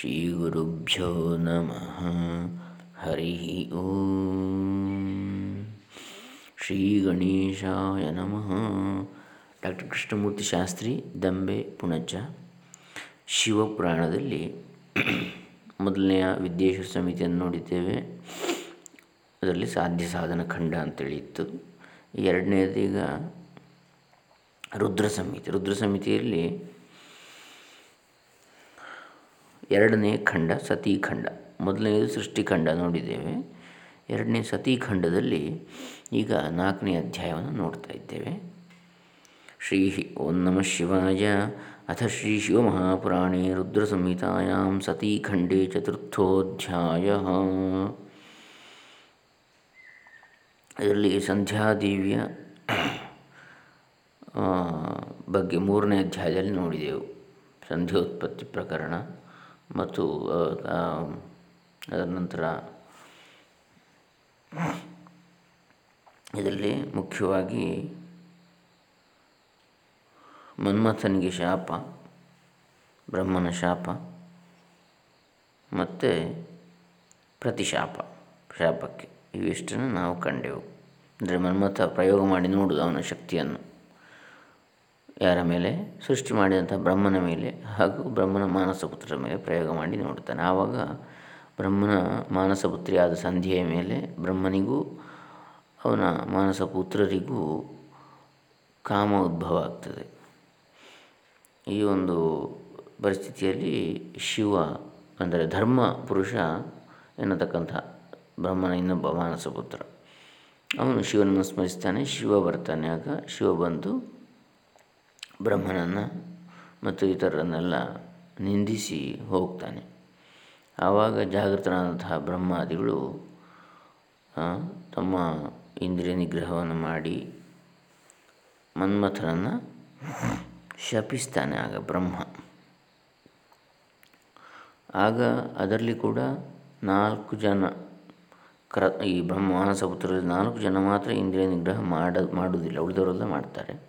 ಶ್ರೀಗುರುಭ್ಯೋ ನಮಃ ಹರಿ ಓಂ ಶ್ರೀ ಗಣೇಶಾಯ ನಮಃ ಡಾಕ್ಟರ್ ಕೃಷ್ಣಮೂರ್ತಿ ಶಾಸ್ತ್ರಿ ದಂಬೆ ಪುಣಜ ಶಿವಪುರಾಣದಲ್ಲಿ ಮೊದಲನೆಯ ವಿದ್ಯೇಶ್ವರ ಸಮಿತಿಯನ್ನು ನೋಡಿದ್ದೇವೆ. ಅದರಲ್ಲಿ ಸಾಧ್ಯ ಸಾಧನ ಖಂಡ ಅಂತೇಳಿತ್ತು. ಎರಡನೇದೀಗ ರುದ್ರ ಸಮಿತಿ. ರುದ್ರ ಸಮಿತಿಯಲ್ಲಿ ಎರಡನೇ ಖಂಡ ಸತೀಖಂಡ. ಮೊದಲನೆಯದು ಸೃಷ್ಟಿಖಂಡ ನೋಡಿದ್ದೇವೆ. ಎರಡನೇ ಸತೀಖಂಡದಲ್ಲಿ ಈಗ ನಾಲ್ಕನೇ ಅಧ್ಯಾಯವನ್ನು ನೋಡ್ತಾ ಇದ್ದೇವೆ. ಶ್ರೀ ಓಂ ನಮಃ ಶಿವಾಯ. ಅಥ ಶ್ರೀ ಶಿವಮಹಾಪುರಾಣೇ ರುದ್ರಸಂಹಿತಾಯಾಂ ಸತೀಖಂಡೇ ಚತುರ್ಥೋಧ್ಯಾಯ. ಇದರಲ್ಲಿ ಸಂಧ್ಯಾದೇವಿಯ ಬಗ್ಗೆ ಮೂರನೇ ಅಧ್ಯಾಯದಲ್ಲಿ ನೋಡಿದೆವು. ಸಂಧ್ಯೋತ್ಪತ್ತಿ ಪ್ರಕರಣ. ಮತ್ತು ಅದರ ನಂತರ ಇದರಲ್ಲಿ ಮುಖ್ಯವಾಗಿ ಮನ್ಮಥನಿಗೆ ಶಾಪ, ಬ್ರಹ್ಮನ ಶಾಪ, ಮತ್ತು ಪ್ರತಿಶಾಪ, ಶಾಪಕ್ಕೆ ಇವಿಷ್ಟನ್ನು ನಾವು ಕಂಡೆವು. ಅಂದರೆ ಮನ್ಮಥ ಪ್ರಯೋಗ ಮಾಡಿ ನೋಡುವುದು ಅವನ ಶಕ್ತಿಯನ್ನು. ಯಾರ ಮೇಲೆ? ಸೃಷ್ಟಿ ಮಾಡಿದಂಥ ಬ್ರಹ್ಮನ ಮೇಲೆ ಹಾಗೂ ಬ್ರಹ್ಮನ ಮಾನಸ ಪುತ್ರರ ಮೇಲೆ ಪ್ರಯೋಗ ಮಾಡಿ ನೋಡ್ತಾನೆ. ಆವಾಗ ಬ್ರಹ್ಮನ ಮಾನಸ ಪುತ್ರಿಯಾದ ಸಂಧಿಯ ಮೇಲೆ ಬ್ರಹ್ಮನಿಗೂ ಅವನ ಮಾನಸ ಪುತ್ರರಿಗೂ ಕಾಮ ಉದ್ಭವ ಆಗ್ತದೆ. ಈ ಒಂದು ಪರಿಸ್ಥಿತಿಯಲ್ಲಿ ಶಿವ ಅಂದರೆ ಧರ್ಮ ಪುರುಷ ಎನ್ನತಕ್ಕಂಥ ಬ್ರಹ್ಮನ ಇನ್ನೊಬ್ಬ ಮಾನಸ ಪುತ್ರ ಅವನು ಶಿವನನ್ನು ಸ್ಮರಿಸ್ತಾನೆ, ಶಿವ ಬರ್ತಾನೆ, ಆಗ ಶಿವ ಬಂದು ಬ್ರಹ್ಮನನ್ನು ಮತ್ತು ಇತರರನ್ನೆಲ್ಲ ನಿಂದಿಸಿ ಹೋಗ್ತಾನೆ. ಆವಾಗ ಜಾಗೃತನಾದಂತಹ ಬ್ರಹ್ಮಾದಿಗಳು ತಮ್ಮ ಇಂದ್ರಿಯ ನಿಗ್ರಹವನ್ನು ಮಾಡಿ ಮನ್ಮಥನನ್ನು ಶಪಿಸ್ತಾನೆ ಆಗ ಬ್ರಹ್ಮ. ಆಗ ಅದರಲ್ಲಿ ಕೂಡ ನಾಲ್ಕು ಜನ ಕ್ರ, ಈ ಬ್ರಹ್ಮ ಮಾನಸ ಪುತ್ರರಲ್ಲಿ ನಾಲ್ಕು ಜನ ಮಾತ್ರ ಇಂದ್ರಿಯ ನಿಗ್ರಹ ಮಾಡ, ಮಾಡುವುದಿಲ್ಲ, ಉಳಿದವರೆಲ್ಲ ಮಾಡ್ತಾರೆ.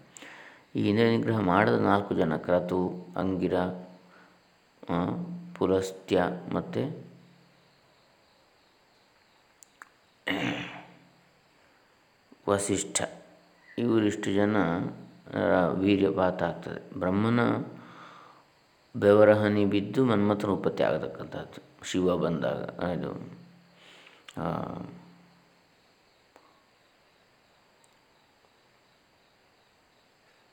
ಈ ಇಂದ್ರಿಯ ನಿಗ್ರಹ ಮಾಡದ ನಾಲ್ಕು ಜನ, ಕ್ರತು, ಅಂಗಿರ ಪುಲಸ್ತ್ಯ ಮತ್ತು ವಸಿಷ್ಠ. ಇವರಿಷ್ಟು ಜನ ವೀರ್ಯಪಾತ ಆಗ್ತದೆ. ಬ್ರಹ್ಮನ ಬೆವರಹನಿ ಬಿದ್ದು ಮನ್ಮಥನ ಉತ್ಪತ್ತಿ ಆಗತಕ್ಕಂಥದ್ದು ಶಿವ ಬಂದಾಗ ಇದು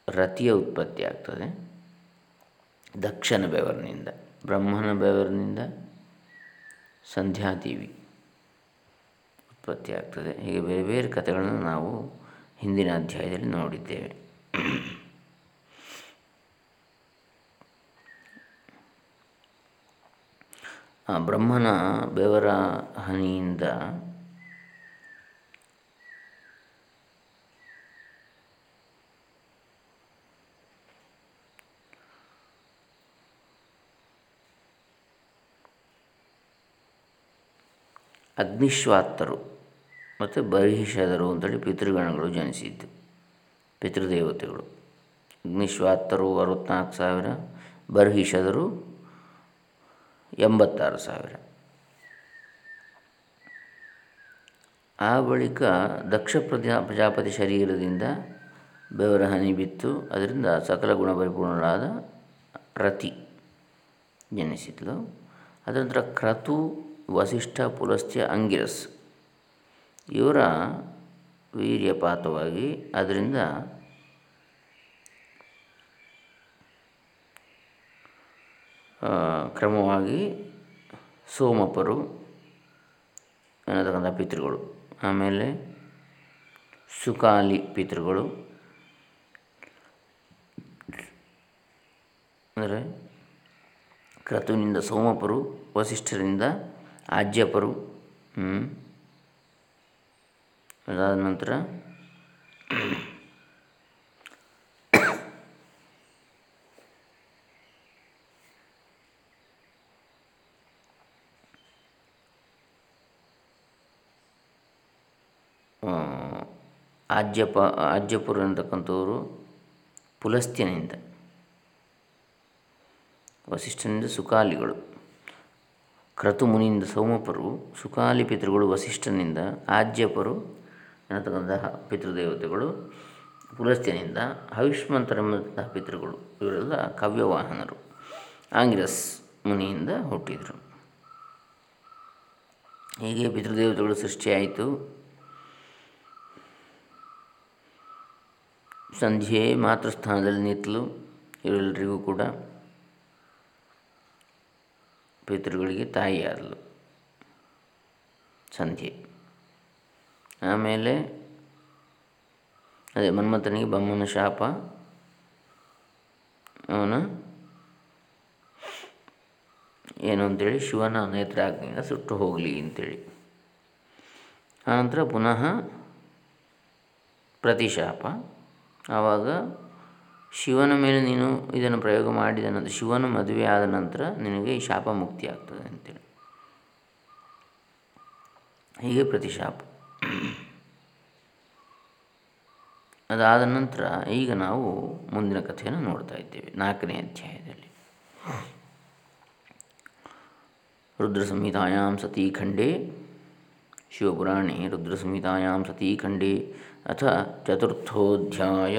ರತಿಯ ಉತ್ಪತ್ತಿ ಆಗ್ತದೆ. ದಕ್ಷನ ಬೆವರಿನಿಂದ, ಬ್ರಹ್ಮನ ಬೆವರಿನಿಂದ ಸಂಧ್ಯಾದೇವಿ ಉತ್ಪತ್ತಿ ಆಗ್ತದೆ. ಹೀಗೆ ಬೇರೆ ಬೇರೆ ಕಥೆಗಳನ್ನು ನಾವು ಹಿಂದಿನ ಅಧ್ಯಾಯದಲ್ಲಿ ನೋಡಿದ್ದೇವೆ. ಬ್ರಹ್ಮನ ಬೆವರ ಹನಿಯಿಂದ ಅಗ್ನಿಶ್ವಾತ್ತರು ಮತ್ತು ಬಹಿಷದರು ಅಂತೇಳಿ ಪಿತೃಗಣಗಳು ಜನಿಸಿದ್ದು. ಪಿತೃದೇವತೆಗಳು. ಅಗ್ನಿಶ್ವಾತ್ತರು ಅರವತ್ನಾಲ್ಕು ಸಾವಿರ ಬರ್ಹಿಷದರು ಎಂಬತ್ತಾರು ಸಾವಿರ. ಆ ಬಳಿಕ ದಕ್ಷ ಪ್ರಜಾ ಪ್ರಜಾಪತಿ ಶರೀರದಿಂದ ಬೆವರ ಹನಿ ಬಿತ್ತು. ಅದರಿಂದ ಸಕಲ ಗುಣ ಪರಿಪೂರ್ಣರಾದ ರತಿ ಜನಿಸಿದ್ಲು. ಅದರ ನಂತರ ಕ್ರತು ವಸಿಷ್ಠ ಪುಲಸ್ತ್ಯ ಅಂಗಿರಸ್. ಇವರ ವೀರ್ಯಪಾತವಾಗಿ ಅದರಿಂದ ಕ್ರಮವಾಗಿ ಸೋಮಪರು ಅನ್ನತಕ್ಕಂಥ ಪಿತೃಗಳು. ಆಮೇಲೆ ಸುಕಾಲಿ ಪಿತೃಗಳು. ಅಂದರೆ ಕ್ರತುವಿನಿಂದ ಸೋಮಪರು ವಸಿಷ್ಠರಿಂದ ಆಜ್ಯಪರು ಅದಾದ ನಂತರ ಆಜ್ಯಪ ಆಜ್ಯಪುರ ಅಂತಕ್ಕಂಥವರು ಪುಲಸ್ತ್ಯನಿಂದ ವಸಿಷ್ಠನಿಂದ ಸುಖಾಲಿಗಳು ಕ್ರತು ಮುನಿಯಿಂದ ಸೋಮಪರು ಸುಖಾಲಿ ಪಿತೃಗಳು ವಸಿಷ್ಠನಿಂದ, ಆಜ್ಯಪರು ಎನ್ನತಕ್ಕಂತಹ ಪಿತೃದೇವತೆಗಳು, ಪುಲಸ್ತ್ಯನಿಂದ, ಹವಿಷ್ಮಂತರೆಂಬಂತಹ ಪಿತೃಗಳು, ಇವರೆಲ್ಲ ಕವ್ಯವಾಹನರು. ಆಂಗಿರಸ್ ಮುನಿಯಿಂದ ಹುಟ್ಟಿದರು. ಹೀಗೆ ಪಿತೃದೇವತೆಗಳು ಸೃಷ್ಟಿಯಾಯಿತು. ಸಂಧ್ಯೆ ಮಾತೃಸ್ಥಾನದಲ್ಲಿ ನಿಂತಲು ಇವರೆಲ್ಲರಿಗೂ ಕೂಡ. ಪಿತೃಗಳಿಗೆ ತಾಯಿಯಾದಳು. ಸಂಧ್ಯೆ. ಆಮೇಲೆ ಅದೇ ಮನ್ಮಥನಿಗೆ ಬಮ್ಮನ ಶಾಪ. ಅವನ ಏನು ಅಂತೇಳಿ, ಶಿವನ ನೇತ್ರಾಗ್ನಿಂದ ಸುಟ್ಟು ಹೋಗಲಿ ಅಂತೇಳಿ. ಆನಂತರ ಪುನಃ ಪ್ರತಿಶಾಪ. ಆವಾಗ ಶಿವನ ಮೇಲೆ ನೀನು ಇದನ್ನು ಪ್ರಯೋಗ ಮಾಡಿದ ನಂತರ, ಶಿವನ ಮದುವೆ ಆದ ನಂತರ ನಿನಗೆ ಈ ಶಾಪ ಮುಕ್ತಿ ಆಗ್ತದೆ ಅಂತೇಳಿ. ಹೀಗೆ ಪ್ರತಿಶಾಪ ಅದಾದ ನಂತರ ಈಗ ನಾವು ಮುಂದಿನ ಕಥೆಯನ್ನು ನೋಡ್ತಾ ಇದ್ದೇವೆ, ನಾಲ್ಕನೇ ಅಧ್ಯಾಯದಲ್ಲಿ. ರುದ್ರ ಸಂಹಿತಾಯಾಂ ಸತೀಖಂಡೇ ಶಿವಪುರಾಣೇ ರುದ್ರ ಸಂಹಿತಾಯಾಂ ಸತೀಖಂಡೇ ಅಥ ಚತುರ್ಥೋಧ್ಯಾಯ.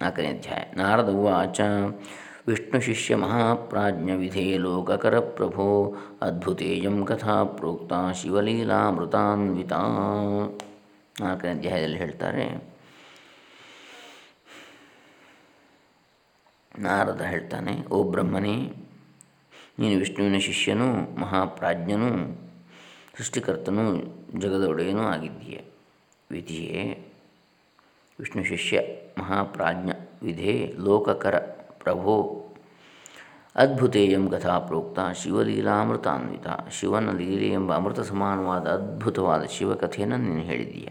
ನಾಲ್ಕನೇ ಅಧ್ಯಾಯ ನಾರದ ಉವಾಚ ವಿಷ್ಣುಶಿಷ್ಯ ಮಹಾಪ್ರಾಜ್ಞವಿಧೇ ಲೋಕಕರ ಪ್ರಭೋ ಅದ್ಭುತೇಯಂ ಕಥಾ ಪ್ರೋಕ್ತ ಶಿವಲೀಲಾಮೃತಾನ್ವಿತ ನಾಲ್ಕನೇ ಅಧ್ಯಾಯದಲ್ಲಿ ಹೇಳ್ತಾರೆ ನಾರದ ಹೇಳ್ತಾನೆ, ಓ ಬ್ರಹ್ಮನೇ, ನೀನು ವಿಷ್ಣುವಿನ ಶಿಷ್ಯನೂ ಮಹಾಪ್ರಾಜ್ಞನೂ, ಸೃಷ್ಟಿಕರ್ತನೂ ಜಗದ ಒಡೆಯನೂ ಆಗಿದ್ದೀಯ. ವಿಧಿಯೇ, ವಿಷ್ಣು ಶಿಷ್ಯ ಮಹಾಪ್ರಾಜ್ಞ ವಿಧೇ ಲೋಕಕರ ಪ್ರಭೋ ಅದ್ಭುತೇಯಂ ಕಥಾ ಪ್ರೋಕ್ತ ಶಿವಲೀಲಾಮೃತಾನ್ವಿತ ಶಿವನ ಲೀಲೆ ಎಂಬ ಅಮೃತ ಸಮಾನವಾದ ಅದ್ಭುತವಾದ ಶಿವಕಥೆಯನ್ನು ನೀನು ಹೇಳಿದೀಯ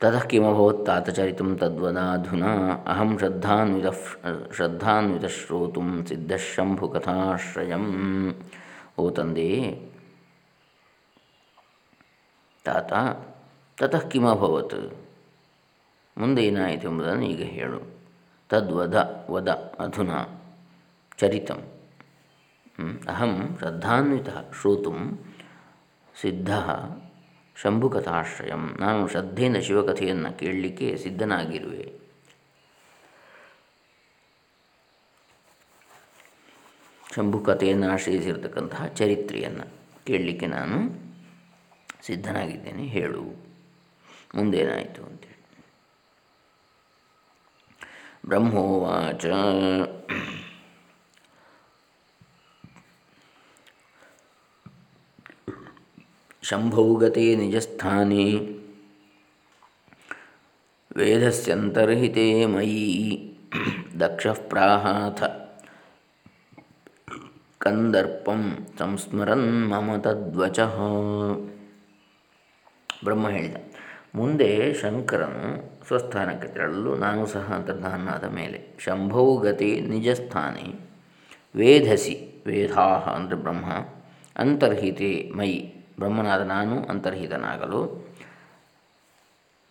ತತಃ ಕಿಮಭವತ್ತಾತಚರಿತ ತದ್ವದಾಧುನಾ ಅಹಂ ಶ್ರದ್ಧಾನ್ವಿತ ಶ್ರದ್ಧಾನ್ವಿತ ಶ್ರೋತು ಸಿದ್ಧಶಂಭುಕಥಾಶ್ರಯಂ ಓ ತಂದೆ ತಾತ ತತಃ ಕಿಮಭವತ್ ಮುಂದೆ ಏನಾಯಿತು ಎಂಬುದನ್ನು ಈಗ ಹೇಳು. ತದ್ವದ, ವದ, ಅಧುನಾ, ಚರಿತಂ. ಅಹಂ ಶ್ರದ್ಧಾನ್ವಿತ ಶ್ರೋತು ಸಿದ್ಧ ಶಂಭುಕಥಾಶ್ರಯಂ. ನಾನು ಶ್ರದ್ಧೆಯಿಂದ ಶಿವಕಥೆಯನ್ನು ಕೇಳಲಿಕ್ಕೆ ಸಿದ್ಧನಾಗಿರುವೆ. ಶಂಭುಕಥೆಯನ್ನು ಆಶ್ರಯಿಸಿರ್ತಕ್ಕಂತಹ ಚರಿತ್ರೆಯನ್ನು ಕೇಳಲಿಕ್ಕೆ ನಾನು ಸಿದ್ಧನಾಗಿದ್ದೇನೆ. ಹೇಳು. ಮುಂದೇನಾಯಿತು ಅಂತೇಳಿ ಬ್ರಹ್ಮೋವಾಚ. ಶಂಭೌಗತೆ ನಿಜಸ್ಥಾನೆ. ವೇದಸ್ಯಂತರ್ಹಿತೆ ಮಯಿ. ದಕ್ಷ ಪ್ರಾಹಾಥ. ಕಂದರ್ಪಂ ಸಂಸ್ಮರನ್ ಮಮ ತದ್ವಚ. ಮುಂದೆ ಶಂಕರನು ಸ್ವಸ್ಥಾನಕ್ಕೆ ತೆರಳಲು ನಾನು ಸಹ ಅಂತರ್ಧಾನಾದ ಮೇಲೆ ಶಂಭವು ಗತಿ ನಿಜಸ್ಥಾನಿ ವೇಧಸಿ ವೇಧಾಹ ಅಂದರೆ ಬ್ರಹ್ಮ ಅಂತರ್ಹಿತೆ ಮೈ ಬ್ರಹ್ಮನಾದ ನಾನು ಅಂತರ್ಹಿತನಾಗಲು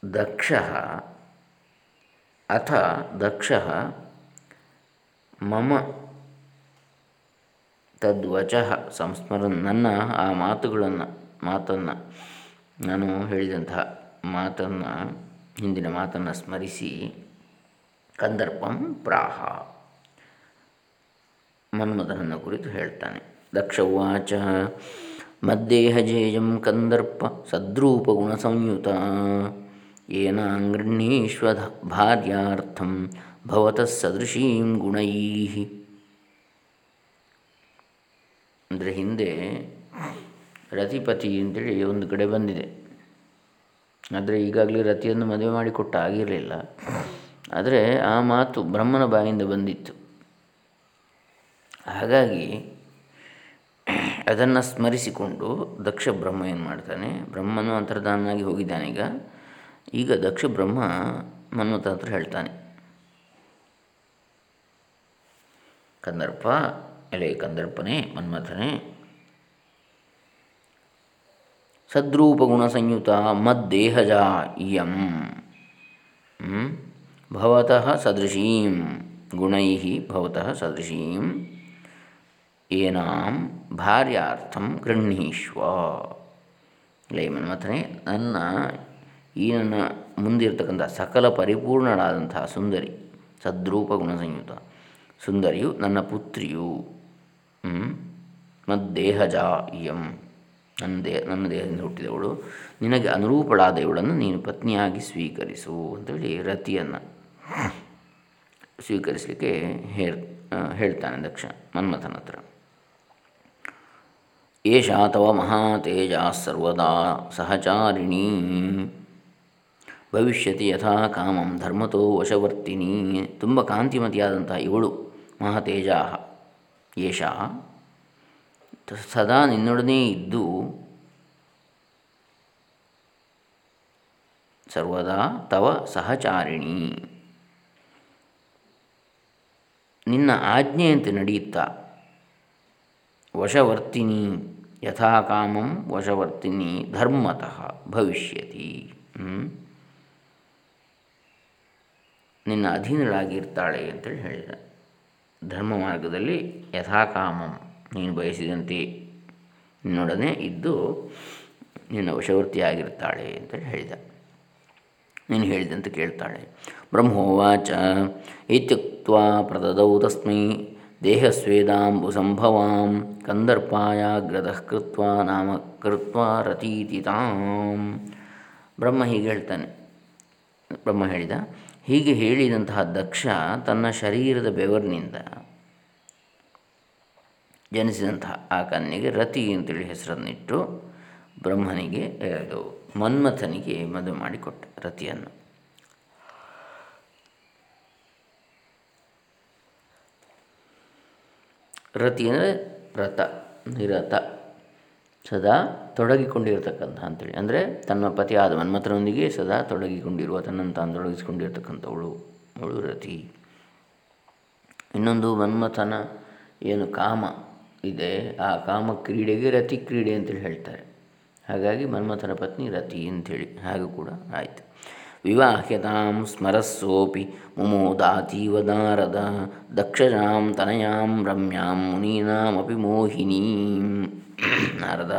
ದಕ್ಷ ಅಥ ದಕ್ಷ ಮಮ ತದ್ವಚ ಸಂಸ್ಮರನ್ ನನ್ನ ಆ ಮಾತುಗಳನ್ನು ಮಾತನ್ನು ನಾನು ಹೇಳಿದಂತಹ ಮಾತನ್ನು, ಹಿಂದಿನ ಮಾತನ್ನು ಸ್ಮರಿಸಿ, ಕಂದರ್ಪಂ ಪ್ರಾಹ. ಮನ್ಮಥನನ್ನು ಕುರಿತು ಹೇಳ್ತಾನೆ. ದಕ್ಷ ಉಚ ಮದ್ದೇಹಜೇಯಂ ಕಂದರ್ಪ ಸದ್ರೂಪಗುಣ ಸಂಯುತ. ಏನಾಂಗೃಹೀಶ್ವಧ ಭಾರ್ಯಾರ್ಥಂ ಭವತಃ ಸದೃಶೀಂ ಗುಣೈ. ಅಂದರೆ ಹಿಂದೆ ರತಿಪತಿ ಅಂತೇಳಿ ಒಂದು ಕಡೆ ಬಂದಿದೆ. ಆದರೆ ಈಗಾಗಲೇ ರತಿಯನ್ನು ಮದುವೆ ಮಾಡಿಕೊಟ್ಟ ಆಗಿರಲಿಲ್ಲ ಆದರೆ ಆ ಮಾತು ಬ್ರಹ್ಮನ ಬಾಯಿಂದ ಬಂದಿತ್ತು. ಹಾಗಾಗಿ ಅದನ್ನು ಸ್ಮರಿಸಿಕೊಂಡು ದಕ್ಷ ಬ್ರಹ್ಮ ಏನು ಮಾಡ್ತಾನೆ, ಬ್ರಹ್ಮನು ಅಂತರ್ಧಾನನಾಗಿ ಹೋಗಿದ್ದಾನೆ ಈಗ. ಈಗ ದಕ್ಷ ಬ್ರಹ್ಮ ಮನ್ಮತ ಹತ್ರ ಹೇಳ್ತಾನೆ. ಕಂದರ್ಪ ಎಲೆ ಕಂದರ್ಪನೇ ಮನ್ಮಥನೇ ಸದ್ರೂಪಗುಣ ಸಂಯುತ ಮದ್ದೇಹಜ ಇಯಂ. ಭವತಃ ಸದೃಶೀಂ. ಗುಣೈ ಭವತಃ ಸದೃಶೀಂ. ಏನಾಂ ಭಾರ್ಯಾರ್ಥಂ ಗೃಹೀಶ್ವ ಲೇ ಮನ್ಮಥನೇ, ನನ್ನ, ಈ ನನ್ನ ಮುಂದಿರ್ತಕ್ಕಂಥ ಸಕಲ ಪರಿಪೂರ್ಣಳಾದಂತಹ ಸುಂದರಿ ಸದ್ರೂಪ ಗುಣಸಂಯುತ ಸುಂದರಿಯು ನನ್ನ ಪುತ್ರಿಯು. ಮದ್ದೇಹಜ ಇಯಂ. ನನ್ನ ದೇಹ, ನನ್ನ ದೇಹದಿಂದ ಹುಟ್ಟಿದವಳು. ನಿನಗೆ ಅನುರೂಪಳಾದ ಇವಳನ್ನು ನೀನು ಪತ್ನಿಯಾಗಿ ಸ್ವೀಕರಿಸು ಅಂತೇಳಿ ರತಿಯನ್ನು ಸ್ವೀಕರಿಸಲಿಕ್ಕೆ ಹೇರ್ ಹೇಳ್ತಾನೆ ದಕ್ಷ ಮನ್ಮಥನ ಹತ್ರ. ಏಷಾ ತವ ಮಹಾತೇಜ ಸರ್ವದಾ ಸಹಚಾರಿಣೀ. ಭವಿಷ್ಯತಿ ಯಥಾ ಕಾಮಂ ಧರ್ಮತೋ ವಶವರ್ತಿನಿ. ತುಂಬ ಕಾಂತಿಮತಿಯಾದಂತಹ ಇವಳು ಮಹಾತೇಜ ಏಷಾ ಸದಾ ನಿನ್ನೊಡನೆ ಇದ್ದು ಸರ್ವದಾ ತವ ಸಹಚಾರಿಣಿ. ನಿನ್ನ ಆಜ್ಞೆಯಂತೆ ನಡೆಯುತ್ತ? ವಶವರ್ತಿನಿ, ಯಥಾಕಾಮಂ ವಶವರ್ತಿನಿ, ಧರ್ಮತಃ ಭವಿಷ್ಯತಿ. ನಿನ್ನ ಅಧೀನಳಾಗಿರ್ತಾಳೆ ಅಂತೇಳಿ ಹೇಳಿದ. ಧರ್ಮ ಮಾರ್ಗದಲ್ಲಿ ಯಥಾಕಾಮಂ ನೀನು ಬಯಸಿದಂತೆ ನಿನ್ನೊಡನೆ ಇದ್ದು ನಿನ್ನ ವಶವರ್ತಿಯಾಗಿರ್ತಾಳೆ ಅಂತೇಳಿ ಹೇಳಿದ. ನೀನು ಹೇಳಿದಂತೆ ಕೇಳ್ತಾಳೆ. ಬ್ರಹ್ಮೋವಾಚ ಇತ್ಯುಕ್ತ ಪ್ರದದೌ ತಸ್ಮೈ, ದೇಹಸ್ವೇದಾಂಬು ಸಂಭವಾಂ ಕಂದರ್ಪಾಯಾಗ್ರದಃ ಕೃತ್ವ ನಾಮ ಕೃತ್ವ ರತೀತಿ ತಾಂ ಬ್ರಹ್ಮ ಹೀಗೆ ಹೇಳ್ತಾನೆ. ಬ್ರಹ್ಮ ಹೇಳಿದ, ಹೀಗೆ ಹೇಳಿದಂತಹ ದಕ್ಷ ತನ್ನ ಶರೀರದ ಬೆವರಿನಿಂದ ಜನಿಸಿದಂತಹ ಆ ಕನ್ಯೆಗೆ ರತಿ ಅಂತೇಳಿ ಹೆಸರನ್ನಿಟ್ಟು ಬ್ರಹ್ಮನಿಗೆ ಅದು ಮನ್ಮಥನಿಗೆ ಮದುವೆ ಮಾಡಿಕೊಟ್ಟ ರತಿಯನ್ನು. ರತಿ ಅಂದರೆ ರಥ, ನಿರತ, ಸದಾ ತೊಡಗಿಕೊಂಡಿರ್ತಕ್ಕಂಥ ಅಂಥೇಳಿ ಅಂದರೆ ತನ್ನ ಪತಿಯಾದ ಮನ್ಮಥನೊಂದಿಗೆ ಸದಾ ತೊಡಗಿಕೊಂಡಿರುವ, ತನ್ನನ್ನು ತಾನು ತೊಡಗಿಸಿಕೊಂಡಿರ್ತಕ್ಕಂಥವಳು, ಅವಳು ರತಿ. ಇನ್ನೊಂದು ಮನ್ಮಥನ ಏನು ಕಾಮ ಇದೆ. ಆ ಕಾಮ ಕ್ರೀಡೆಗೆ ರತಿ ಕ್ರೀಡೆ ಅಂತೇಳಿ ಹೇಳ್ತಾರೆ. ಹಾಗಾಗಿ ಮನ್ಮಥನ ಪತ್ನಿ ರತಿ ಅಂಥೇಳಿ ಹಾಗೂ ಕೂಡ ಆಯಿತು. ವಿವಾಹ್ಯತಾಂ ಸ್ಮರಸ್ಸೋಪಿ ಮುಮೋದಾತೀವ ನಾರದ ದಕ್ಷಜಾಂ ತನಯಾಂ ರಮ್ಯಾಂ ಮುನೀನಾಮಪಿ ಮೋಹಿನೀಂ. ನಾರದ,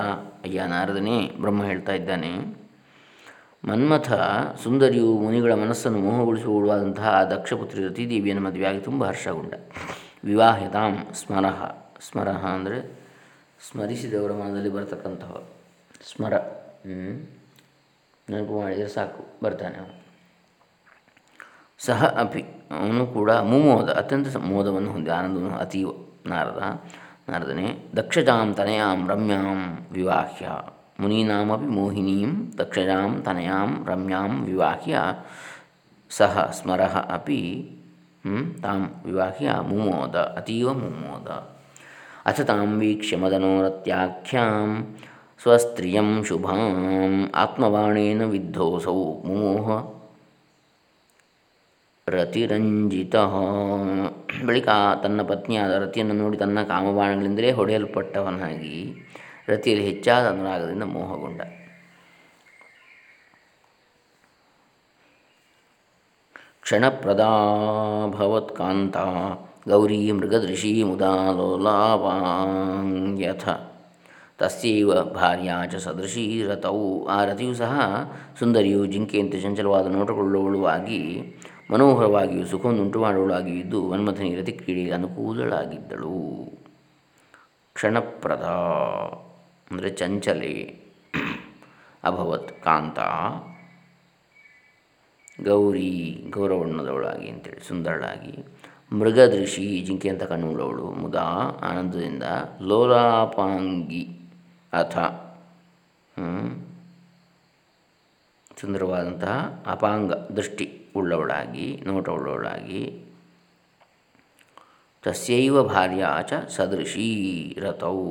ಅಯ್ಯ ನಾರದನೇ ಬ್ರಹ್ಮ ಹೇಳ್ತಾ ಇದ್ದಾನೆ. ಮನ್ಮಥ ಸುಂದರಿಯು ಮುನಿಗಳ ಮನಸ್ಸನ್ನು ಮೋಹಗೊಳಿಸುವಳುವಾದಂತಹ ದಕ್ಷಪುತ್ರಿ ರತಿದೇವಿಯನ್ನು ಮದುವೆಯಾಗಿ ತುಂಬ ಹರ್ಷಗೊಂಡ. ವಿವಾಹ್ಯತಾಂ ಸ್ಮರಹ ಸ್ಮರಹ ಅಂದರೆ ಸ್ಮರಿಸಿದವರ ಮನದಲ್ಲಿ ಬರತಕ್ಕಂತಹ ಸ್ಮರ. ನೆನಪು ಮಾಡಿದರೆ ಸಾಕು. ಬರ್ತಾನೆ ಅವನು. ಸಹ ಅಪಿ. ಅವನು ಕೂಡ ಮುಮೋದ, ಅತ್ಯಂತ ಮೋದವನ್ನು ಹೊಂದಿ, ಆನಂದವನ್ನು ಅತೀವ. ನಾರದ, ನಾರದನೆ, ದಕ್ಷಜಾಂ ತನಯಾಂ ರಮ್ಯಾಂ ವಿವಾಹ್ಯ. ಮುನೀನಾಮಿ ಮೋಹಿನೀಂ ದಕ್ಷಜಾಂ ತನಯಾಂ ರಮ್ಯಾಂ ವಿವಾಹ್ಯ. ಸಹ ಸ್ಮರಃ ಅಪಿ ತಾಂ ವಿವಾಹ್ಯ ಮುಮೋದ, ಅತೀವ ಮುಮೋದ. ಅಥ ತಾಂ ವೀಕ್ಷ್ಯ ಮದನೋರತ್ಯಾಖ್ಯಾಂ ಸ್ವಸ್ತ್ರಿಯಂ ಶುಭಾಂ ಆತ್ಮವಾಣೇನ ವಿದ್ಧೋಸೌ ಮೋಹ ರತಿರಂಜಿತ ಬಳಿಕ ತನ್ನ ಪತ್ನಿಯಾದ ರತಿಯನ್ನು ನೋಡಿ ತನ್ನ ಕಾಮಬಾಣಗಳಿಂದಲೇ ಹೊಡೆಯಲ್ಪಟ್ಟವನಾಗಿ ರತಿಯಲ್ಲಿ ಹೆಚ್ಚಾದ ಅನುರಾಗದಿಂದ ಮೋಹಗೊಂಡ. ಕ್ಷಣಪ್ರದಾಭವತ್ಕಾಂತ ಗೌರಿ ಮೃಗದೃಶಿ ಮುದಾ ಯಥ ತಸ್ಯೈವ ಭಾರ್ಯಾ ಚ ಸದೃಶಿ ರಥವು ಆ ರಥಿಯು ಸಹ ಸುಂದರಿಯು ಜಿಂಕೆಯಂತೆ ಚಂಚಲವಾದ ನೋಟಗೊಳ್ಳುವಳು ಆಗಿ ಮನೋಹರವಾಗಿಯೂ ಸುಖವನ್ನು ಉಂಟು ಮಾಡುವಳಾಗಿಯೂ ಇದ್ದು ಮನ್ಮಥನಿ ರತಿ ಕ್ರೀಡೆಗೆ ಅನುಕೂಲಳಾಗಿದ್ದಳು. ಕ್ಷಣಪ್ರದ ಅಂದರೆ ಚಂಚಲೆ ಅಭವತ್ ಕಾಂತ. ಗೌರಿ ಗೌರವಣ್ಣದವಳಾಗಿ ಅಂತೇಳಿ ಸುಂದರಳಾಗಿ ಮೃಗದೃಶಿ ಜಿಂಕೆ ಅಂತ ಕಣ್ಣುಳ್ಳವಳು ಮುದಾ ಆನಂದದಿಂದ ಲೋಲಾಪಾಂಗಿ ಅಥ ಸುಂದರವಾದಂತಹ ಅಪಾಂಗ ದೃಷ್ಟಿ ಉಳ್ಳವಳಾಗಿ, ನೋಟವುಳ್ಳವಳಾಗಿ. ತಸ್ಯೈವ ಭಾರ್ಯ ಚ ಸದೃಶಿ ರಥವು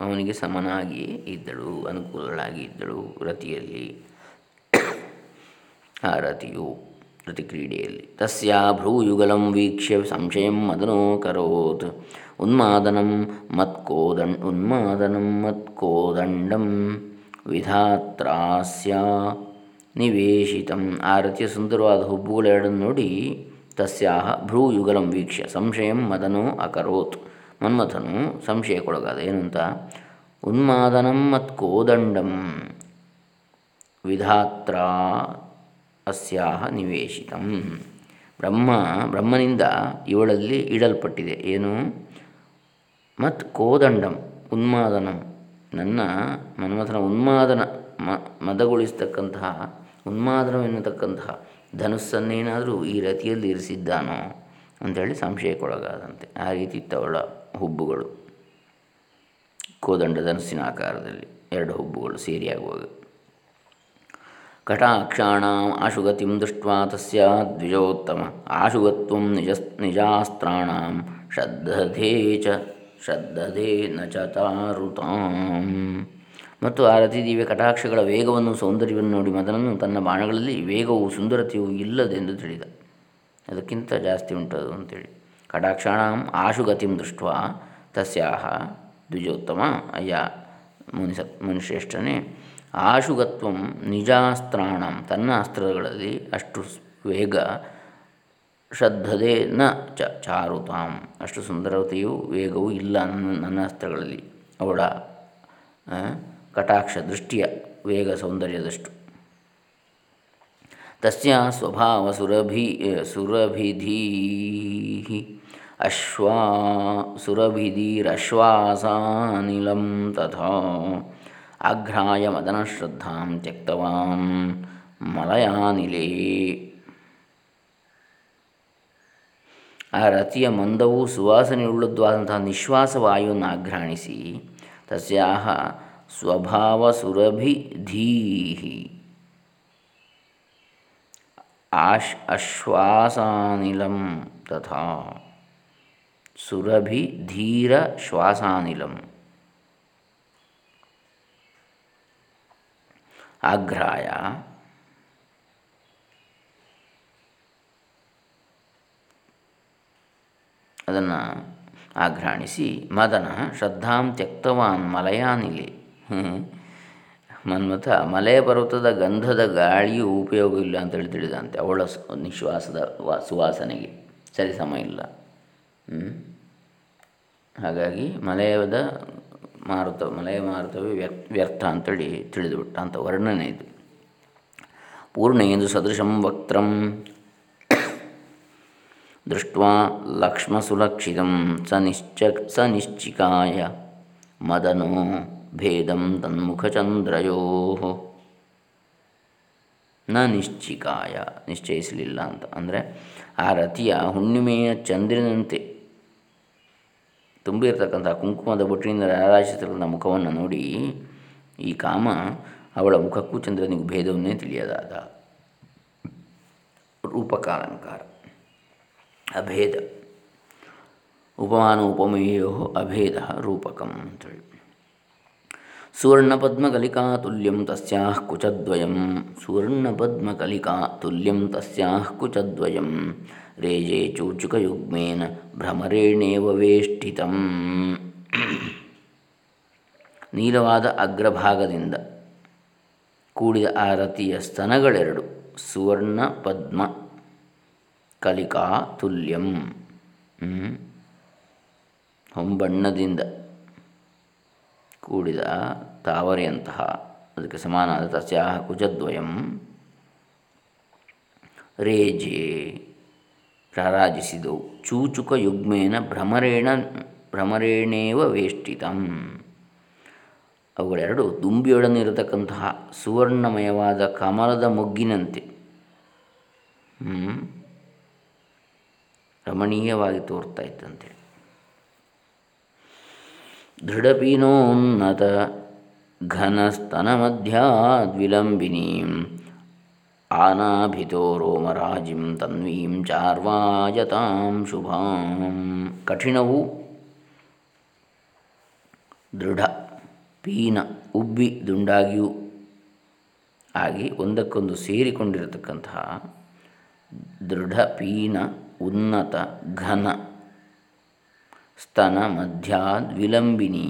ಅವನಿಗೆ ಸಮನಾಗಿಯೇ ಇದ್ದಳು, ಅನುಕೂಲಳಾಗಿ ಇದ್ದಳು ರತಿಯಲ್ಲಿ. ಆ ರತಿಯು ರತಿಕ್ರೀಡೆಯಲ್ಲಿ ತಸ್ಯಾ ಭ್ರೂಯುಗಲಂ ವೀಕ್ಷ್ಯ ಸಂಶಯಂ ಮದನೋಕರೋತ್ ಉನ್ಮಾದನಂ ಮತ್ಕೋದಂ ಉನ್ಮಾದನಂ ಮತ್ಕೋದಂಡಂ ವಿಧಾತ್ರಾಸ್ಯ ನಿವೇಶಿತಂ. ಆ ರತಿಯ ಸುಂದರವಾದ ಹುಬ್ಬುಗಳೆರಡನ್ನು ನೋಡಿ, ತಸ್ಯಾಹ ಭ್ರೂಯುಗಲಂ ವೀಕ್ಷ್ಯ ಸಂಶಯಂ ಮದನೋ ಅಕರೋತ್. ಮನ್ಮಥನು ಸಂಶಯಕ್ಕೊಳಗಾದ. ಏನಂತ? ಉನ್ಮಾದನಂ ಮತ್ಕೋದಂಡಂ ವಿಧಾತ್ರ ಅಸ್ಯಾಹ ನಿವೇಶಿತಂ. ಬ್ರಹ್ಮ, ಬ್ರಹ್ಮನಿಂದ ಇವಳಲ್ಲಿ ಇಡಲ್ಪಟ್ಟಿದೆ. ಏನು? ಮತ್ತು ಕೋದಂಡಂ, ಉನ್ಮಾದನಂ. ನನ್ನ ಮನ್ಮಥನ ಉನ್ಮಾದನ ಮ, ಮದಗೊಳಿಸ್ತಕ್ಕಂತಹ ಉನ್ಮಾದನವೆನ್ನತಕ್ಕಂತಹ ಧನುಸ್ಸನ್ನೇನಾದರೂ ಈ ರತಿಯಲ್ಲಿ ಇರಿಸಿದ್ದಾನೋ ಅಂಥೇಳಿ ಸಂಶಯಕ್ಕೊಳಗಾದಂತೆ. ಆ ರೀತಿ ಇತ್ತವಳ ಹುಬ್ಬುಗಳು. ಕೋದಂಡ ಧನುಸ್ಸಿನ ಆಕಾರದಲ್ಲಿ ಎರಡು ಹುಬ್ಬುಗಳು ಸೇರಿಯಾಗುವಾಗ. ಕಟಾಕ್ಷಾಣ ಆಶುಗತಿಂ ದೃಷ್ಟ ತಸ್ಯ ದ್ವಿಜೋತ್ತಮ ಆಶುಗತ್ವ ನಿಜ ನಿಜಾಸ್ತ್ರಾಣಾಂ ಶ್ರದ್ಧೇ ಚ ಶ್ರದ್ಧೇ ನ ಮತ್ತು ಆ ರತಿದೇವಿಯ ಕಟಾಕ್ಷಗಳ ವೇಗವನ್ನು ಸೌಂದರ್ಯವನ್ನು ನೋಡಿ ಮದನನ್ನು ತನ್ನ ಬಾಣಗಳಲ್ಲಿ ವೇಗವು ಸುಂದರತೆಯು ಇಲ್ಲದೆಂದು ತಿಳಿದ. ಅದಕ್ಕಿಂತ ಜಾಸ್ತಿ ಉಂಟದು ಅಂತೇಳಿ. ಕಟಾಕ್ಷಾಣ ಆಶುಗತಿಂ ದೃಷ್ಟ ತಸ್ಯಾಹ ದ್ವಿಜೋತ್ತಮ ಅಯ್ಯ ಮುನಿಸ ಮುನಿಶ್ರೇಷ್ಠನೇ ಆಶುಗತ್ವ ನಿಜಾಸ್ತ್ರಾಣ. ತನ್ನ ಅಸ್ತ್ರಗಳಲ್ಲಿ ಅಷ್ಟು ವೇಗ ಶ್ರದ್ಧದೆ ನ ಚ ಚಾರುತಾಂ. ಅಷ್ಟು ಸುಂದರತೆಯು ವೇಗವೂ ಇಲ್ಲ ನನ್ನ ನನ್ನ ಅಸ್ತ್ರಗಳಲ್ಲಿ. ಅವಳ ಕಟಾಕ್ಷ ದೃಷ್ಟಿಯ ವೇಗ ಸೌಂದರ್ಯದಷ್ಟು. ತಸ್ಯ ಸ್ವಭಾವ ಸುರಭಿ ಸುರಭಿಧೀ ಅಶ್ವಾ, ಸುರಭಿಧೀರಶ್ವಾಸಾನಿಲಂ ತಥಾ. ಆಘ್ರಾಯ ಮದನಶ್ರದ್ಧಾಂ ತ್ಯಕ್ತವಾಂ ಮಲಯಾನಿಲೇ. ಆ ರತಿಯ ಮಂದವೂ ಸುವಾಸನೆಯುಳ್ಳದ್ದಾದಂತಹ ನಿಶ್ವಾಸ ವಾಯುವನ್ನು ಆಘ್ರಾಣಿಸಿ ತಸ್ಯಾಹ ಸ್ವಭಾವ ಸುರಭಿಧೀಹಿ ಆಶ್ ಅಶ್ವಾಸಾನಿಲಂ ತಥಾ. ಸುರಭಿ ಧೀರ ಶ್ವಾಸಾನಿಲಂ. ಆಗ್ರಾಯ ಅದನ್ನು ಆಘ್ರಾಣಿಸಿ ಮದನ ಶ್ರದ್ಧಾಂ ತ್ಯಕ್ತವಾನ್ ಮಲಯಾನಿಲಿ. ಮನ್ಮಥ, ಮಲೆ ಪರ್ವತದ ಗಂಧದ ಗಾಳಿಯು ಉಪಯೋಗ ಇಲ್ಲ ಅಂತೇಳಿ ತಿಳಿದಂತೆ ಅವಳ ನಿಶ್ವಾಸದ ವಾ, ಸುವಾಸನೆಗೆ. ಸರಿಸಮ ಇಲ್ಲ. ಹಾಗಾಗಿ ಮಲಯದ ಮಾರುತ ಮಲಯ ಮಾರುತವೇ ವ್ಯರ್ಥ ಅಂತೇಳಿ ತಿಳಿದುಬಿಟ್ಟ ಅಂತ ವರ್ಣನೆ ಇದು. ಪೂರ್ಣೇಂದು ಸದೃಶಂ ವಕ್ತ್ರಂ ದೃಷ್ಟ ಲಕ್ಷ್ಮಸುಲಕ್ಷಿತ ಸ ನಿಶ್ಚ ಸ ನಿಶ್ಚಿಕಾಯ ಮದನೋ ಭೇದಂ ತನ್ಮುಖಚಂದ್ರಯೋ. ನ ನಿಶ್ಚಿಕಾಯ, ನಿಶ್ಚಯಿಸಲಿಲ್ಲ ಅಂತ. ಅಂದರೆ ಆ ರತಿಯ ಹುಣ್ಣಿಮೆಯ ಚಂದ್ರನಂತೆ ತುಂಬಿರ್ತಕ್ಕಂಥ ಕುಂಕುಮದ ಬೊಟ್ಟಿನಿಂದ ರಾರಾಜಿಸಿರ್ತಕ್ಕಂಥ ಮುಖವನ್ನು ನೋಡಿ ಈ ಕಾಮ ಅವಳ ಮುಖಕ್ಕೂ ಚಂದ್ರನಿಗೂ ಭೇದವನ್ನೇ ತಿಳಿಯದಾದ. ರೂಪಕಾಲಂಕಾರ, ಅಭೇದ, ಉಪಮಾನ ಉಪಮೇಯೋ ಅಭೇದ ರೂಪಕಂ ಅಂತೇಳಿ. ಸುವರ್ಣಪದ್ಮಕಲಿಕಾ ತುಲ್ಯಂ ತಸ್ಯಾಹ್ ಕುಚದ್ವಯಂ ಸುವರ್ಣಪದ್ಮಕಲಿಕಾ ತುಲ್ಯಂ ತಸ್ಯಾಹ್ ಕುಚದ್ವಯಂ. ರೇಜೆ ಚೂಚುಕಯುಗ್ಮೇನ ಭ್ರಮರೇಣೇವ ವೇಷ್ಟಿತಂ ನೀಲವಾದ ಅಗ್ರಭಾಗದಿಂದ ಕೂಡಿದ ಆ ರತಿಯ ಸ್ತನಗಳೆರಡು, ಸುವರ್ಣ, ಪದ್ಮ, ಕಲಿಕಾ, ತುಲ್ಯಂ. ಹೊಂಬಣ್ಣದಿಂದ ಕೂಡಿದ ತಾವರೆಯಂತಹ, ಅದಕ್ಕೆ ಸಮಾನಾದ ತಸ್ಯಾಹ ಕುಜದ್ವಯಂ. ರೇಜೆ ರಾರಾಜಿಸಿದವು ಚೂಚುಕ ಯುಗ್ಮೇನ ಭ್ರಮರೇಣ, ಭ್ರಮರೇಣೇವ ವೇಷ್ಟಿತಂ. ಅವುಗಳೆರಡು ದುಂಬಿಯೊಡನಿರತಕ್ಕಂತಹ ಸುವರ್ಣಮಯವಾದ ಕಮಲದ ಮೊಗ್ಗಿನಂತೆ. ರಮಣೀಯವಾಗಿ ತೋರ್ತಾ ಇತ್ತಂತೇಳಿ ದೃಢಪೀನೋನ್ನತ ಘನಸ್ತನ ಘನಸ್ತನಮಧ್ಯಾದ್ವಿಲಂಬಿನೀಂ ಆನಾಭಿತೋ ರೋಮರಾಜಿಂ ತನ್ವೀಂ ಚಾರ್ವಾಯತಾಂ ಶುಭಾಂ ಕಠಿಣವು ದೃಢ ಪೀನ ಉಬ್ಬಿ, ದುಂಡಾಗಿಯೂ ಆಗಿ ಒಂದಕ್ಕೊಂದು ಸೇರಿಕೊಂಡಿರತಕ್ಕಂತಹ ದೃಢ, ಪೀನ, ಉನ್ನತ, ಘನ, ಸ್ತನ ಮಧ್ಯಾದ್ ವಿಲಂಬಿನಿ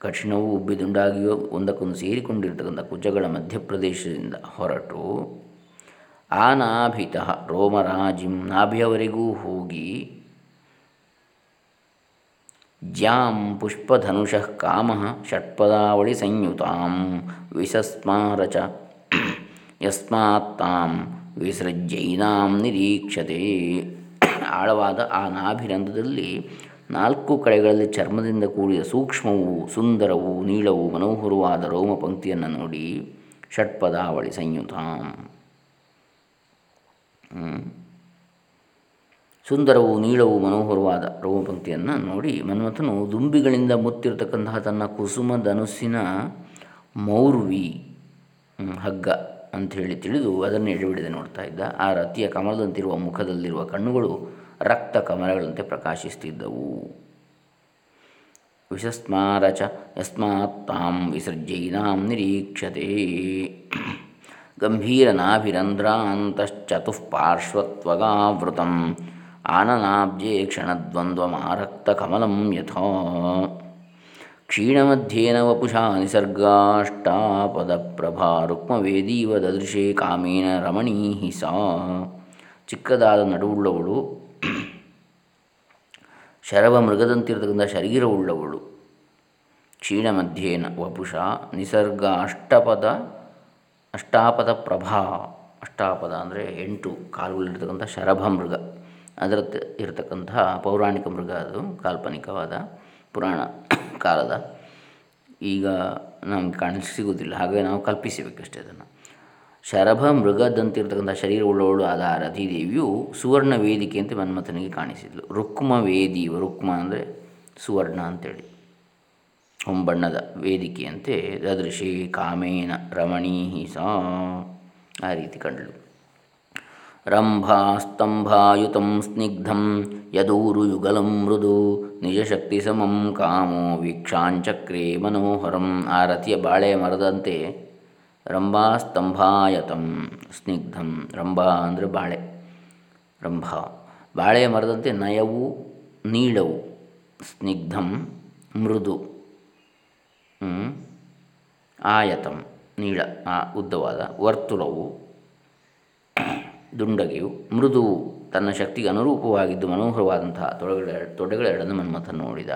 ಕಠಿಣವೂ ಉಬ್ಬಿದುಂಡಾಗಿಯೋ ಒಂದಕ್ಕೊಂದು ಸೇರಿಕೊಂಡಿರ್ತಕ್ಕಂಥ ಕುಜಗಳ ಮಧ್ಯಪ್ರದೇಶದಿಂದ ಹೊರಟು ಆ ನಾಭಿತ ರೋಮರಾಜಿಂ ನಾಭಿಯವರೆಗೂ ಹೋಗಿ ಜ್ಯಾಂ ಪುಷ್ಪಧನುಷಃ ಕಾಮ ಷಟ್ಪದಾವಳಿ ಸಂಯುತಾಂ ವಿಸಸ್ಮಾರ ಚ ಯಸ್ಮಾತ್ತಾಂ ವಿಸೃಜ್ಯೈನಾಂ ನಿರೀಕ್ಷತೆ ಆಳವಾದ ಆ ನಾಭಿರಂಧದಲ್ಲಿ ನಾಲ್ಕು ಕಡೆಗಳಲ್ಲಿ ಚರ್ಮದಿಂದ ಕೂಡಿದ ಸೂಕ್ಷ್ಮವು, ಸುಂದರವು ನೀಳವು ಮನೋಹರವಾದ ರೋಮ ಪಂಕ್ತಿಯನ್ನು ನೋಡಿ ಷಟ್ಪದಾವಳಿ ಸಂಯುತ. ಸುಂದರವು ನೀಳವು ಮನೋಹರವಾದ ರೋಮ ಪಂಕ್ತಿಯನ್ನು ನೋಡಿ ಮನ್ಮಥನು ದುಂಬಿಗಳಿಂದ ಮುತ್ತಿರತಕ್ಕಂತಹ ತನ್ನ ಕುಸುಮ ಧನುಸ್ಸಿನ ಮೌರ್ವಿ ಹಗ್ಗ ಅಂಥೇಳಿ ತಿಳಿದು ಅದನ್ನು ಎಡೆಬಿಡದೆ ನೋಡ್ತಾ ಇದ್ದ. ಆ ರತಿಯ ಕಮಲದಂತಿರುವ ಮುಖದಲ್ಲಿರುವ ಕಣ್ಣುಗಳು ರಕ್ತ ಕಮಲಗಳಂತೆ ಪ್ರಕಾಶಿಸುತ್ತಿದ್ದವು ವಿಷಸ್ಮಾರಚ ಯಸ್ಮಾತ್ ತಾಂ ವಿಸರ್ಜೈನಾಂ ನಿರೀಕ್ಷತೆ ಗಂಭೀರನಾಭಿರಂಧ್ರಾಂತಶ್ಚತುಃಪಾರ್ಶ್ವತ್ವಗಾವೃತಂ ಆನನಾಬ್ಜೆ ಕ್ಷಣದ್ವಂದ್ವಮಾರಕ್ತಕಮಲಂ ಯಥಾ. ಕ್ಷೀಣಮಧ್ಯೇನ ವಪುಷಾ ನಿಸರ್ಗಾಷ್ಟಾಪದಪ್ರಭಾ ರುಕ್ಮವೇದೀವ ದದೃಶೇ ಕಾಮೇನ ರಮಣೀಹಿ ಸಾ ಚಿಕ್ಕದಾದ ನಡುವುಳ್ಳವಳು ಶರಭ ಮೃಗದಂತಿರತಕ್ಕಂಥ ಶರೀರವುಳ್ಳವಳು. ಕ್ಷೀಣ ಮಧ್ಯೇನ ವಪುಷ ನಿಸರ್ಗ ಅಷ್ಟಪದ, ಅಷ್ಟಾಪದ ಪ್ರಭಾ. ಅಷ್ಟಾಪದ ಅಂದರೆ ಎಂಟು ಕಾಲುಗಳಲ್ಲಿರ್ತಕ್ಕಂಥ ಶರಭ ಮೃಗ. ಅದರ ಇರತಕ್ಕಂತಹ ಪೌರಾಣಿಕ ಮೃಗ ಅದು, ಕಾಲ್ಪನಿಕವಾದ ಪುರಾಣ ಕಾಲದ. ಈಗ ನಮಗೆ ಕಾಣಿಸಿ ಸಿಗುವುದಿಲ್ಲ ಹಾಗೆ ನಾವು ಕಲ್ಪಿಸಬೇಕಷ್ಟೇ ಅದನ್ನು. ಶರಭ ಮೃಗದಂತಿರ್ತಕ್ಕಂಥ ಶರೀರವುಳ್ಳವಳು ಆದ ಆ ಸುವರ್ಣ ವೇದಿಕೆಯಂತೆ ಮನ್ಮಥನಿಗೆ ಕಾಣಿಸಿದ್ಲು. ರುಕ್ಮ ವೇದಿ ರುಕ್ಮ ಅಂದರೆ ಸುವರ್ಣ ಅಂತೇಳಿ. ಹೊಂಬಣ್ಣದ ವೇದಿಕೆಯಂತೆ ದದೃಶಿ ಕಾಮೇನ ರಮಣೀಹಿ ಸಾ. ಆ ರೀತಿ ಕಂಡಳು. ರಂಭಾಸ್ತಂಭಾಯುತಂ ಸ್ನಿಗ್ಧಂ ಯದೂರು ಯುಗಲಂ ಮೃದು ನಿಜಶಕ್ತಿ ಸಮಂ ಕಾಮೋ ವೀಕ್ಷಾಂಚಕ್ರೇ ಮನೋಹರಂ. ಆ ರತಿಯ ಬಾಳೆಯ ಮರದಂತೆ ರಂಭಾಸ್ತಂಭಾಯತಂ ಸ್ನಿಗ್ಧಂ. ರಂಭ ಅಂದರೆ ಬಾಳೆ. ರಂಭ. ಬಾಳೆಯ ಮರದಂತೆ ನಯವು, ನೀಳವು. ಸ್ನಿಗ್ಧಂ, ಮೃದು. ಆಯತಂ, ನೀಳ. ಆ ಉದ್ದವಾದ ವರ್ತುಲವು, ದುಂಡಗೆಯು ಮೃದು ತನ್ನ ಶಕ್ತಿಗೆ ಅನುರೂಪವಾಗಿದ್ದು ಮನೋಹರವಾದಂತಹ ತೊಡೆಗಳ ತೊಡೆಗಳೆರಡನ್ನು ಮನ್ಮಥ ನೋಡಿದ.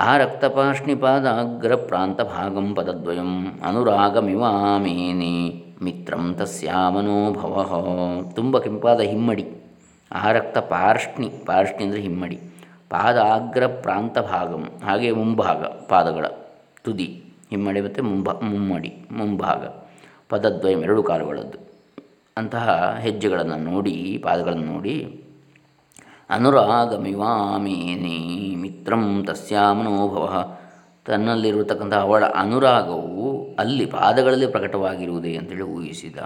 ಆ ಭಾಗಂ ಪದದ್ವಯಂ. ಅನುರಾಗಮಿವಾಮೇನೆ. ಮಿತ್ರಂ ತಸ್ಯಾಮನೋಭವ. ತುಂಬ ಕೆಂಪಾದ ಹಿಮ್ಮಡಿ. ಆ ರಕ್ತ ಪಾರ್ಷ್ಣಿ ಪಾರ್ಷ್ಣಿ ಅಂದರೆ ಹಿಮ್ಮಡಿ. ಪಾದಾಗ್ರ ಪ್ರಾಂತ ಭಾಗಂ ಹಾಗೆ ಮುಂಭಾಗ, ಪಾದಗಳ ತುದಿ. ಹಿಮ್ಮಡಿ ಮತ್ತು ಮುಂಭ, ಮುಮ್ಮಡಿ, ಮುಂಭಾಗ. ಪದದ್ವಯಂ ಎರಡು ಕಾಲುಗಳದ್ದು. ಅಂತಹ ಹೆಜ್ಜೆಗಳನ್ನು ನೋಡಿ, ಪಾದಗಳನ್ನು ನೋಡಿ ಅನುರಾಗಮಿವಾಮೇನೇ ಮಿತ್ರಂ ತಸ್ಯಾಮನೋಭವ ತನ್ನಲ್ಲಿರತಕ್ಕಂಥ ಅವಳ ಅನುರಾಗವು ಅಲ್ಲಿ ಪಾದಗಳಲ್ಲಿ ಪ್ರಕಟವಾಗಿರುವುದೇ ಅಂತೇಳಿ ಊಹಿಸಿದ.